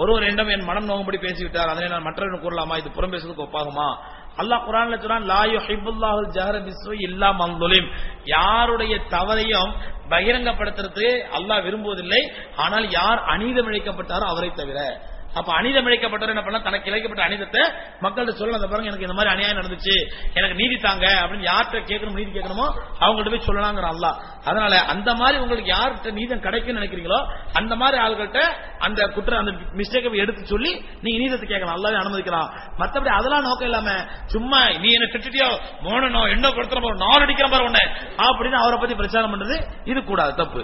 ஒருவர் என்னிடம் என் மனம் நோகும்படி பேசிவிட்டார் அதனை நான் மற்றவர்கள் கூறலாமா? இது புறம் பேசுவதற்கு ஒப்பாகுமா? அல்லாஹ் குரான்ல சொன்னான் லாயோ ஹிபுல்லாஹுல் ஜஹர பிஸ்வ இல்லா மந்துலிம் யாருடைய தவறையும் பகிரங்கப்படுத்துறது அல்லாஹ் விரும்புவதில்லை ஆனால் யார் அநீதம் இழைக்கப்பட்டாரோ அவரை தவிர. அப்ப அநீதம் இழைக்கப்பட்டவர் என்ன பண்ண தனக்கு இழைக்கப்பட்ட அநீதத்தை மக்கள்கிட்ட சொல்லணும் அந்த பாருங்க எனக்கு இந்த மாதிரி அநியாயம் நடந்துச்சு எனக்கு நீதி தாங்க அப்படின்னு யார்கிட்ட கேட்கணும் நீதி கேட்கணுமோ அவங்கள்ட்ட போய் சொல்லலாங்கிற அல்லா அதனால அந்த மாதிரி உங்களுக்கு யார்கிட்ட நீதம் கிடைக்கும்னு நினைக்கிறீங்களோ அந்த மாதிரி ஆள்கிட்ட அந்த குற்ற அந்த மிஸ்டேக்கை எடுத்து சொல்லி நீ நீதத்தை கேட்கலாம். நல்லாவே அனுமதிக்கலாம் மத்தபடி அதெல்லாம் நோக்கம் இல்லாம சும்மா நீ என்ன திட்டியோ மோனோ என்ன கொடுத்துற நாலு அடிக்கிற மாதிரி ஒண்ணு அப்படின்னு அவரை பத்தி பிரச்சாரம் பண்றது இது கூடாது தப்பு.